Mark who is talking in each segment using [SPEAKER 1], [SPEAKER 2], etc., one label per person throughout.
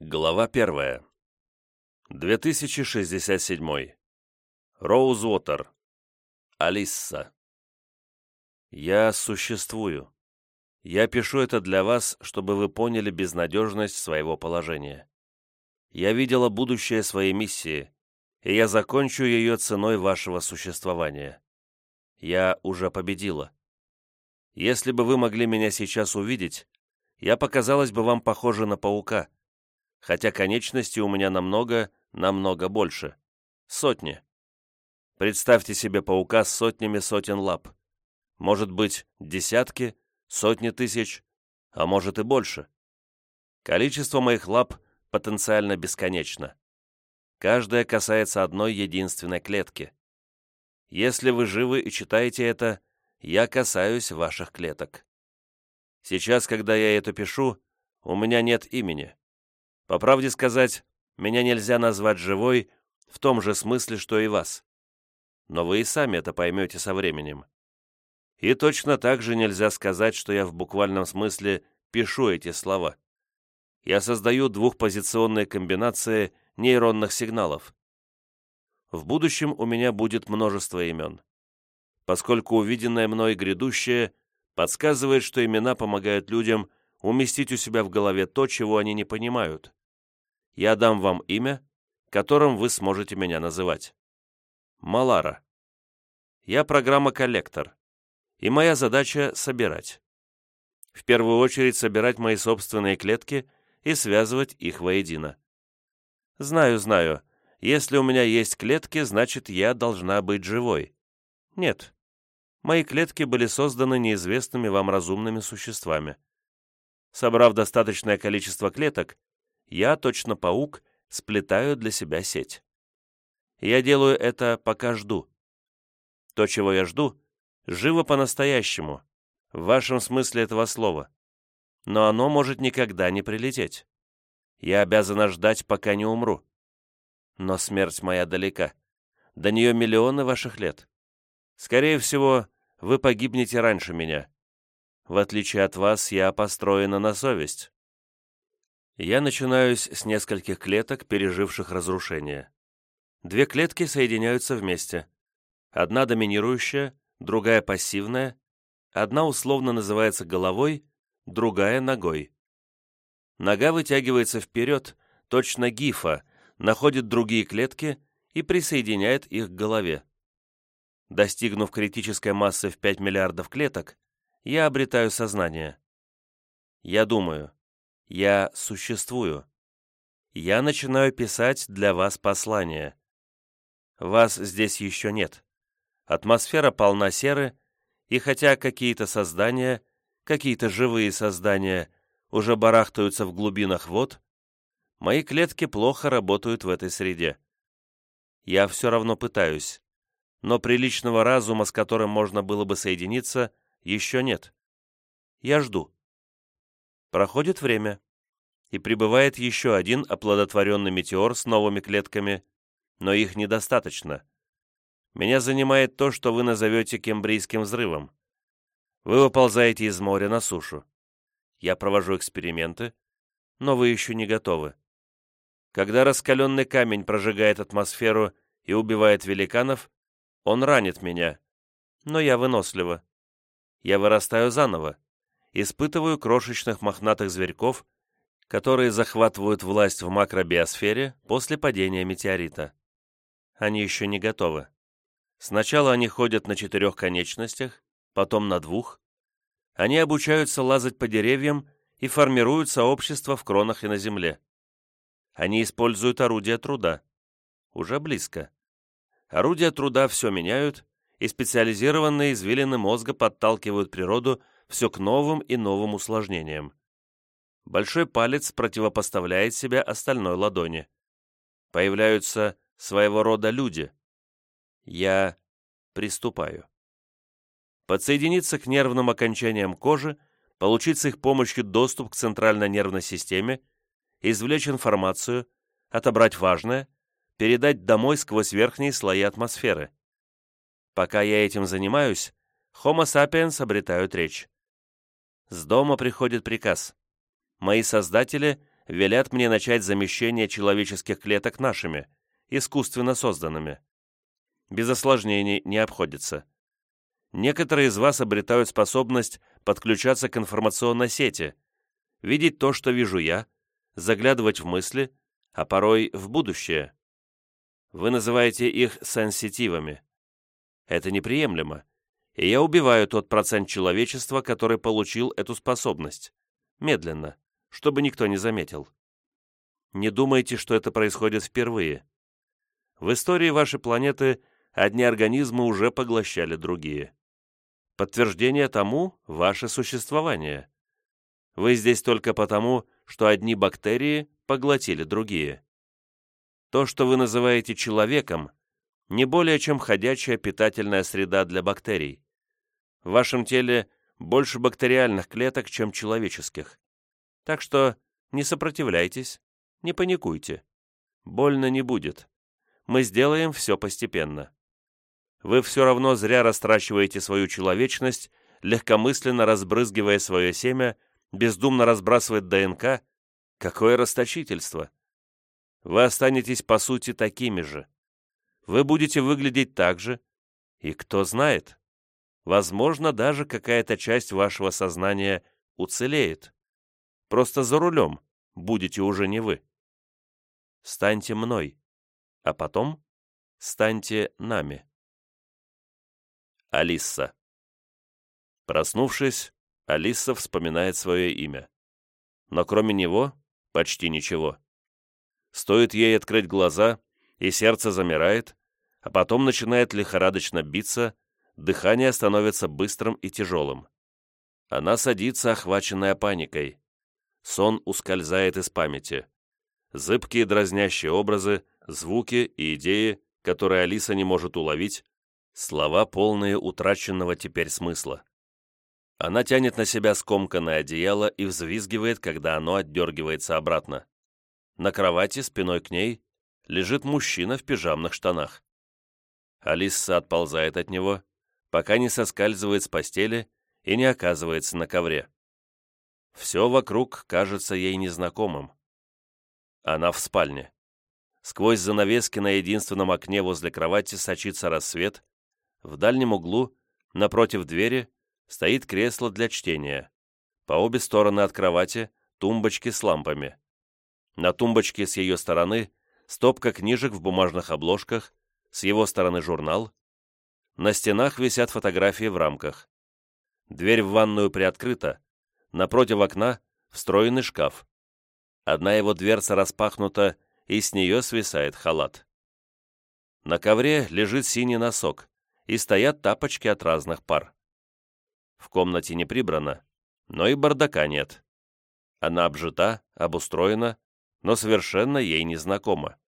[SPEAKER 1] Глава первая. 2067. Роузвотер. Алисса. Я существую. Я пишу это для вас, чтобы вы поняли безнадежность своего положения. Я видела будущее своей миссии, и я закончу ее ценой вашего существования. Я уже победила. Если бы вы могли меня сейчас увидеть, я показалась бы вам похожа на паука — хотя конечностей у меня намного, намного больше. Сотни. Представьте себе паука с сотнями сотен лап. Может быть, десятки, сотни тысяч, а может и больше. Количество моих лап потенциально бесконечно. Каждая касается одной единственной клетки. Если вы живы и читаете это, я касаюсь ваших клеток. Сейчас, когда я это пишу, у меня нет имени. По правде сказать, меня нельзя назвать живой в том же смысле, что и вас. Но вы и сами это поймете со временем. И точно так же нельзя сказать, что я в буквальном смысле пишу эти слова. Я создаю двухпозиционные комбинации нейронных сигналов. В будущем у меня будет множество имен. Поскольку увиденное мной грядущее подсказывает, что имена помогают людям уместить у себя в голове то, чего они не понимают я дам вам имя, которым вы сможете меня называть. Малара. Я программа-коллектор, и моя задача — собирать. В первую очередь собирать мои собственные клетки и связывать их воедино. Знаю, знаю, если у меня есть клетки, значит, я должна быть живой. Нет. Мои клетки были созданы неизвестными вам разумными существами. Собрав достаточное количество клеток, я, точно паук, сплетаю для себя сеть. Я делаю это, пока жду. То, чего я жду, живо по-настоящему, в вашем смысле этого слова. Но оно может никогда не прилететь. Я обязана ждать, пока не умру. Но смерть моя далека. До нее миллионы ваших лет. Скорее всего, вы погибнете раньше меня. В отличие от вас, я построена на совесть. Я начинаюсь с нескольких клеток, переживших разрушение. Две клетки соединяются вместе. Одна доминирующая, другая пассивная, одна условно называется головой, другая ногой. Нога вытягивается вперед, точно гифа, находит другие клетки и присоединяет их к голове. Достигнув критической массы в 5 миллиардов клеток, я обретаю сознание. Я думаю, я существую. Я начинаю писать для вас послание. Вас здесь еще нет. Атмосфера полна серы, и хотя какие-то создания, какие-то живые создания уже барахтаются в глубинах вод, мои клетки плохо работают в этой среде. Я все равно пытаюсь, но приличного разума, с которым можно было бы соединиться, еще нет. Я жду. Проходит время, и прибывает еще один оплодотворенный метеор с новыми клетками, но их недостаточно. Меня занимает то, что вы назовете кембрийским взрывом. Вы выползаете из моря на сушу. Я провожу эксперименты, но вы еще не готовы. Когда раскаленный камень прожигает атмосферу и убивает великанов, он ранит меня, но я вынослива. Я вырастаю заново, испытываю крошечных мохнатых зверьков, которые захватывают власть в макробиосфере после падения метеорита. Они еще не готовы. Сначала они ходят на четырех конечностях, потом на двух. Они обучаются лазать по деревьям и формируют сообщества в кронах и на земле. Они используют орудия труда. Уже близко. Орудия труда все меняют, и специализированные извилины мозга подталкивают природу все к новым и новым усложнениям. Большой палец противопоставляет себя остальной ладони. Появляются своего рода люди. Я приступаю. Подсоединиться к нервным окончаниям кожи, получить с их помощью доступ к центральной нервной системе, извлечь информацию, отобрать важное, передать домой сквозь верхние слои атмосферы. Пока я этим занимаюсь, Homo sapiens обретают речь. С дома приходит приказ. Мои создатели велят мне начать замещение человеческих клеток нашими, искусственно созданными. Без осложнений не обходится. Некоторые из вас обретают способность подключаться к информационной сети, видеть то, что вижу я, заглядывать в мысли, а порой в будущее. Вы называете их сенситивами. Это неприемлемо, и я убиваю тот процент человечества, который получил эту способность. Медленно, чтобы никто не заметил. Не думайте, что это происходит впервые. В истории вашей планеты одни организмы уже поглощали другие. Подтверждение тому – ваше существование. Вы здесь только потому, что одни бактерии поглотили другие. То, что вы называете человеком, не более чем ходячая питательная среда для бактерий. В вашем теле больше бактериальных клеток, чем человеческих. Так что не сопротивляйтесь, не паникуйте. Больно не будет. Мы сделаем все постепенно. Вы все равно зря растрачиваете свою человечность, легкомысленно разбрызгивая свое семя, бездумно разбрасывая ДНК. Какое расточительство! Вы останетесь, по сути, такими же. Вы будете выглядеть так же, и кто знает, возможно, даже какая-то часть вашего сознания уцелеет. Просто за рулем будете уже не вы. Станьте мной, а потом станьте нами. Алиса. Проснувшись, Алиса вспоминает свое имя. Но кроме него почти ничего. Стоит ей открыть глаза, и сердце замирает, а потом начинает лихорадочно биться, дыхание становится быстрым и тяжелым. Она садится, охваченная паникой. Сон ускользает из памяти. Зыбкие дразнящие образы, звуки и идеи, которые Алиса не может уловить, Слова, полные утраченного теперь смысла. Она тянет на себя скомканное одеяло и взвизгивает, когда оно отдергивается обратно. На кровати, спиной к ней, лежит мужчина в пижамных штанах. Алиса отползает от него, пока не соскальзывает с постели и не оказывается на ковре. Все вокруг кажется ей незнакомым. Она в спальне. Сквозь занавески на единственном окне возле кровати сочится рассвет, в дальнем углу, напротив двери, стоит кресло для чтения. По обе стороны от кровати тумбочки с лампами. На тумбочке с ее стороны стопка книжек в бумажных обложках, с его стороны журнал. На стенах висят фотографии в рамках. Дверь в ванную приоткрыта. Напротив окна встроенный шкаф. Одна его дверца распахнута, и с нее свисает халат. На ковре лежит синий носок, и стоят тапочки от разных пар. В комнате не прибрано, но и бардака нет. Она обжита, обустроена, но совершенно ей не знакома.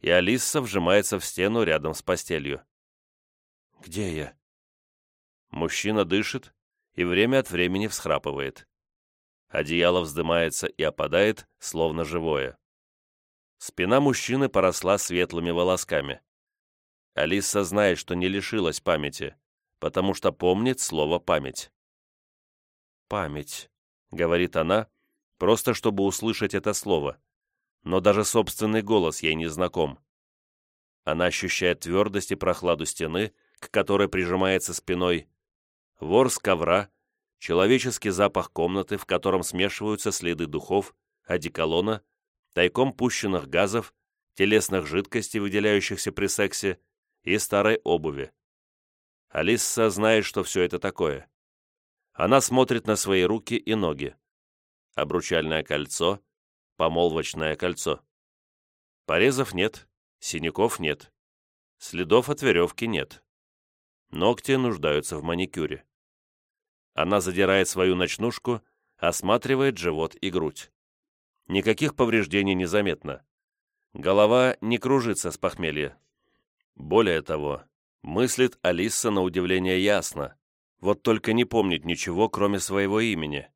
[SPEAKER 1] И Алиса вжимается в стену рядом с постелью. «Где я?» Мужчина дышит и время от времени всхрапывает. Одеяло вздымается и опадает, словно живое. Спина мужчины поросла светлыми волосками. Алиса знает, что не лишилась памяти, потому что помнит слово «память». «Память», — говорит она, просто чтобы услышать это слово. Но даже собственный голос ей не знаком. Она ощущает твердость и прохладу стены, к которой прижимается спиной, ворс ковра, человеческий запах комнаты, в котором смешиваются следы духов, одеколона, тайком пущенных газов, телесных жидкостей, выделяющихся при сексе, и старой обуви. Алиса знает, что все это такое. Она смотрит на свои руки и ноги. Обручальное кольцо, помолвочное кольцо. Порезов нет, синяков нет, следов от веревки нет. Ногти нуждаются в маникюре. Она задирает свою ночнушку, осматривает живот и грудь. Никаких повреждений не заметно. Голова не кружится с похмелья. Более того, мыслит Алиса на удивление ясно, вот только не помнит ничего, кроме своего имени.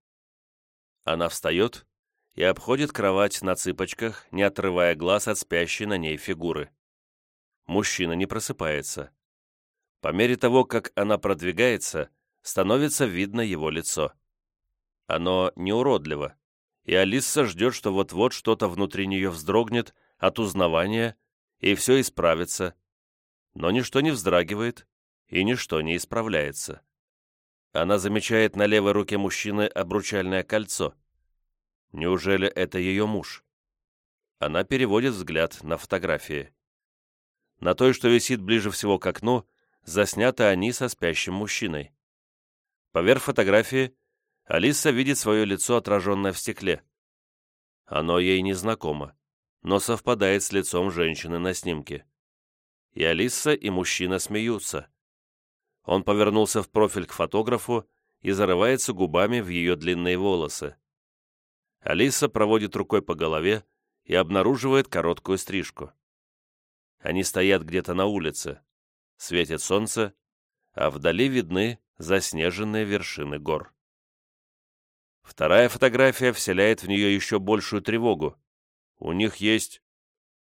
[SPEAKER 1] Она встает и обходит кровать на цыпочках, не отрывая глаз от спящей на ней фигуры. Мужчина не просыпается. По мере того, как она продвигается, становится видно его лицо. Оно не уродливо, и Алиса ждет, что вот-вот что-то внутри нее вздрогнет от узнавания, и все исправится. Но ничто не вздрагивает, и ничто не исправляется. Она замечает на левой руке мужчины обручальное кольцо. Неужели это ее муж? Она переводит взгляд на фотографии. На той, что висит ближе всего к окну, засняты они со спящим мужчиной. Поверх фотографии Алиса видит свое лицо, отраженное в стекле. Оно ей не знакомо, но совпадает с лицом женщины на снимке. И Алиса, и мужчина смеются. Он повернулся в профиль к фотографу и зарывается губами в ее длинные волосы. Алиса проводит рукой по голове и обнаруживает короткую стрижку. Они стоят где-то на улице. Светит солнце, а вдали видны заснеженные вершины гор. Вторая фотография вселяет в нее еще большую тревогу. У них есть...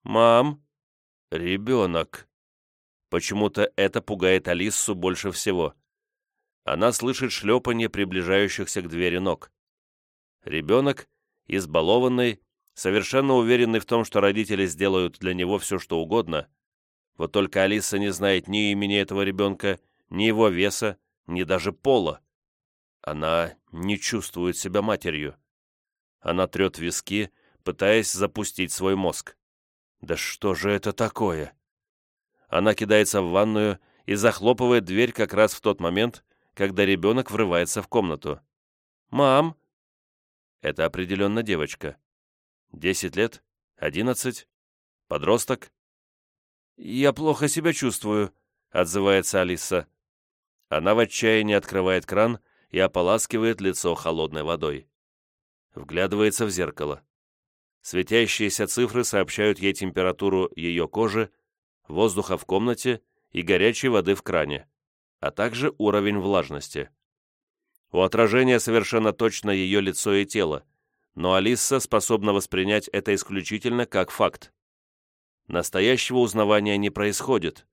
[SPEAKER 1] «Мам!» «Ребенок!» Почему-то это пугает Алиссу больше всего. Она слышит шлепанье приближающихся к двери ног. Ребенок, избалованный, совершенно уверенный в том, что родители сделают для него все, что угодно. Вот только Алиса не знает ни имени этого ребенка, ни его веса, ни даже пола. Она не чувствует себя матерью. Она трет виски, пытаясь запустить свой мозг. Да что же это такое? Она кидается в ванную и захлопывает дверь как раз в тот момент, когда ребенок врывается в комнату. «Мам!» Это определенно девочка. Десять лет? Одиннадцать? Подросток? «Я плохо себя чувствую», — отзывается Алиса. Она в отчаянии открывает кран и ополаскивает лицо холодной водой. Вглядывается в зеркало. Светящиеся цифры сообщают ей температуру ее кожи воздуха в комнате и горячей воды в кране, а также уровень влажности. У отражения совершенно точно ее лицо и тело, но Алиса способна воспринять это исключительно как факт. Настоящего узнавания не происходит.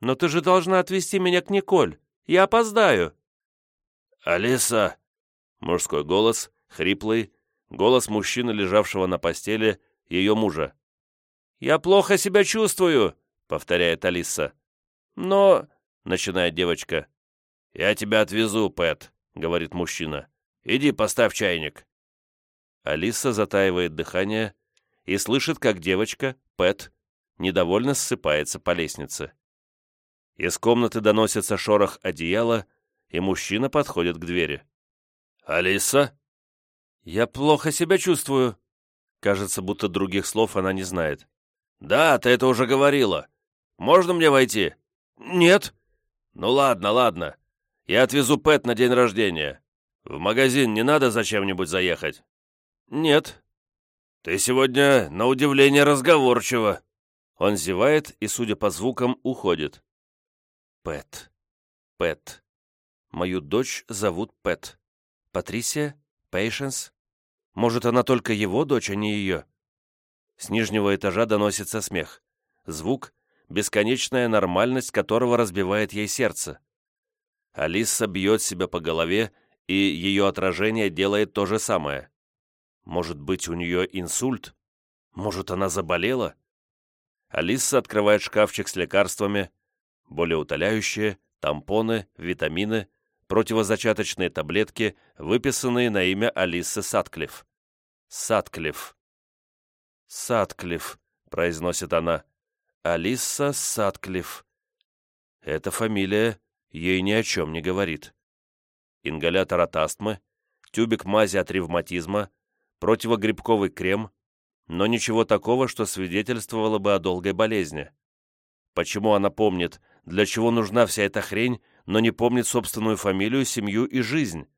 [SPEAKER 1] «Но ты же должна отвезти меня к Николь. Я опоздаю».
[SPEAKER 2] «Алиса!» Мужской голос, хриплый, голос мужчины, лежавшего на постели, ее мужа.
[SPEAKER 3] «Я плохо себя чувствую», — повторяет Алиса. «Но...» — начинает девочка.
[SPEAKER 2] «Я тебя отвезу, Пэт», — говорит мужчина. «Иди поставь чайник».
[SPEAKER 1] Алиса затаивает дыхание и слышит, как девочка, Пэт, недовольно ссыпается по лестнице. Из комнаты доносится шорох одеяла, и мужчина подходит к двери.
[SPEAKER 2] «Алиса?»
[SPEAKER 3] «Я плохо себя чувствую».
[SPEAKER 1] Кажется, будто других слов она не знает.
[SPEAKER 2] «Да, ты это уже говорила. Можно мне войти?»
[SPEAKER 3] «Нет».
[SPEAKER 2] «Ну ладно, ладно. Я отвезу Пэт на день рождения. В магазин не надо зачем-нибудь заехать?»
[SPEAKER 3] «Нет».
[SPEAKER 2] «Ты сегодня, на удивление, разговорчива».
[SPEAKER 1] Он зевает и, судя по звукам, уходит. Пэт. Пэт. Мою дочь зовут Пэт. Патрисия? Пейшенс? Может, она только его дочь, а не ее? С нижнего этажа доносится смех. Звук, бесконечная нормальность которого разбивает ей сердце. Алиса бьет себя по голове, и ее отражение делает то же самое. Может быть, у нее инсульт? Может, она заболела? Алиса открывает шкафчик с лекарствами, болеутоляющие, тампоны, витамины, противозачаточные таблетки, выписанные на имя Алисы Сатклифф. Сатклифф. «Сатклифф», — произносит она. «Алиса Сатклифф». Эта фамилия ей ни о чем не говорит. Ингалятор от астмы, тюбик мази от ревматизма, противогрибковый крем, но ничего такого, что свидетельствовало бы о долгой болезни. Почему она помнит, для чего нужна вся эта хрень, но не помнит собственную фамилию, семью и жизнь?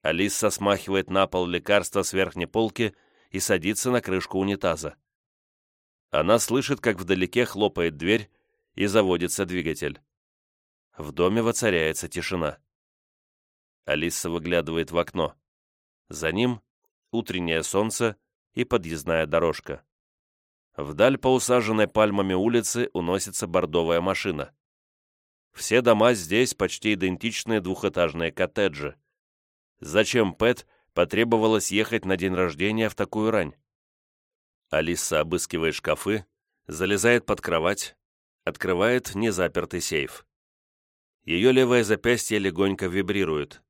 [SPEAKER 1] Алиса смахивает на пол лекарства с верхней полки и садится на крышку унитаза. Она слышит, как вдалеке хлопает дверь и заводится двигатель. В доме воцаряется тишина. Алиса выглядывает в окно. За ним утреннее солнце и подъездная дорожка. Вдаль по усаженной пальмами улице уносится бордовая машина. Все дома здесь почти идентичные двухэтажные коттеджи. Зачем Пэт потребовалось ехать на день рождения в такую рань? Алиса обыскивает шкафы, залезает под кровать, открывает незапертый сейф. Ее левое запястье легонько вибрирует.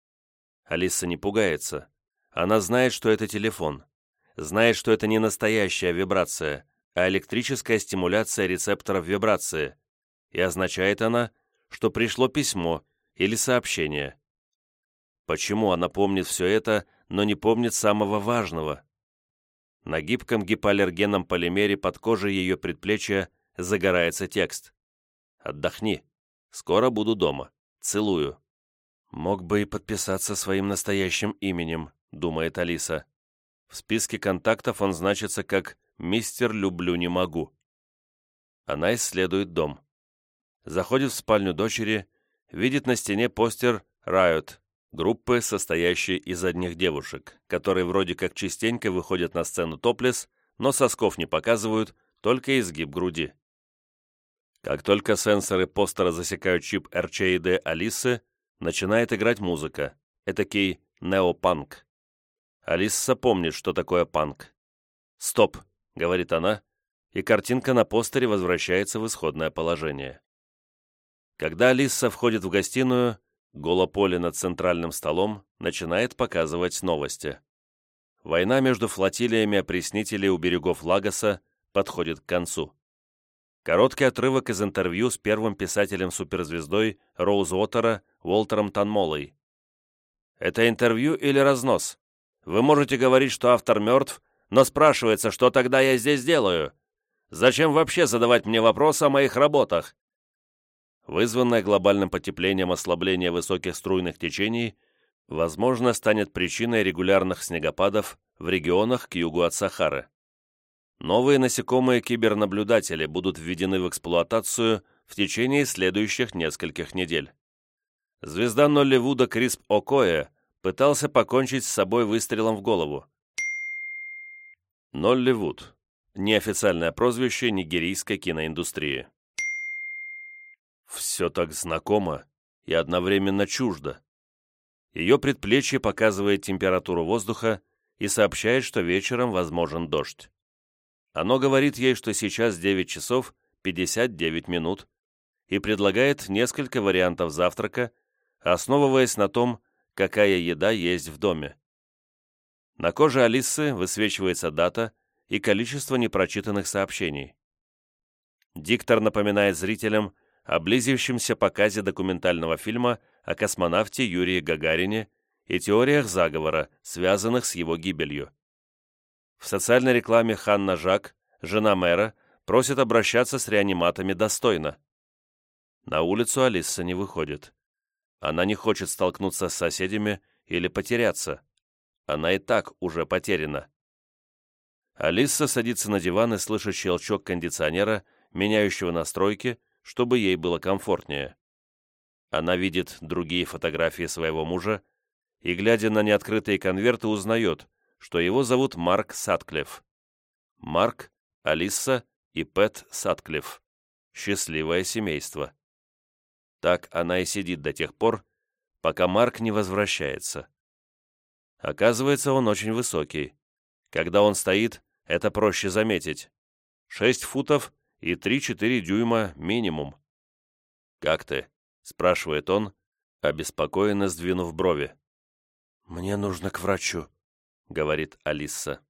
[SPEAKER 1] Алиса не пугается. Она знает, что это телефон. Знает, что это не настоящая вибрация, а электрическая стимуляция рецепторов вибрации. И означает она, что пришло письмо или сообщение. Почему она помнит все это, но не помнит самого важного? На гибком гипоаллергенном полимере под кожей ее предплечья загорается текст. «Отдохни. Скоро буду дома. Целую». Мог бы и подписаться своим настоящим именем, думает Алиса. В списке контактов он значится как «Мистер Люблю не могу». Она исследует дом. Заходит в спальню дочери, видит на стене постер «Riot» группы, состоящей из одних девушек, которые вроде как частенько выходят на сцену топлес, но сосков не показывают, только изгиб груди. Как только сенсоры постера засекают чип RCD Алисы, начинает играть музыка, этакий неопанк. Алиса помнит, что такое панк. «Стоп», — говорит она, и картинка на постере возвращается в исходное положение. Когда Алиса входит в гостиную, голополе над центральным столом начинает показывать новости. Война между флотилиями опреснителей у берегов Лагоса подходит к концу. Короткий отрывок из интервью с первым писателем-суперзвездой Роуз Уотера Уолтером Танмолой. «Это интервью или разнос? Вы можете говорить, что автор мертв, но спрашивается, что тогда я здесь делаю? Зачем вообще задавать мне вопросы о моих работах?» Вызванное глобальным потеплением ослабление высоких струйных течений, возможно, станет причиной регулярных снегопадов в регионах к югу от Сахары. Новые насекомые кибернаблюдатели будут введены в эксплуатацию в течение следующих нескольких недель. Звезда Нолливуда Крисп Окоя пытался покончить с собой выстрелом в голову. Нолливуд – неофициальное прозвище нигерийской киноиндустрии. Все так знакомо и одновременно чуждо. Ее предплечье показывает температуру воздуха и сообщает, что вечером возможен дождь. Оно говорит ей, что сейчас 9 часов 59 минут, и предлагает несколько вариантов завтрака, основываясь на том, какая еда есть в доме. На коже Алисы высвечивается дата и количество непрочитанных сообщений. Диктор напоминает зрителям о близившемся показе документального фильма о космонавте Юрии Гагарине и теориях заговора, связанных с его гибелью. В социальной рекламе Ханна Жак, жена мэра, просит обращаться с реаниматами достойно. На улицу Алиса не выходит. Она не хочет столкнуться с соседями или потеряться. Она и так уже потеряна. Алиса садится на диван и слышит щелчок кондиционера, меняющего настройки, чтобы ей было комфортнее. Она видит другие фотографии своего мужа и, глядя на неоткрытые конверты, узнает, что его зовут Марк Сатклифф. Марк, Алиса и Пэт Сатклифф. Счастливое семейство. Так она и сидит до тех пор, пока Марк не возвращается. Оказывается, он очень высокий. Когда он стоит, это проще заметить. Шесть футов и 3-4 дюйма минимум. «Как ты?» — спрашивает он, обеспокоенно сдвинув брови.
[SPEAKER 3] «Мне нужно к врачу», — говорит Алиса.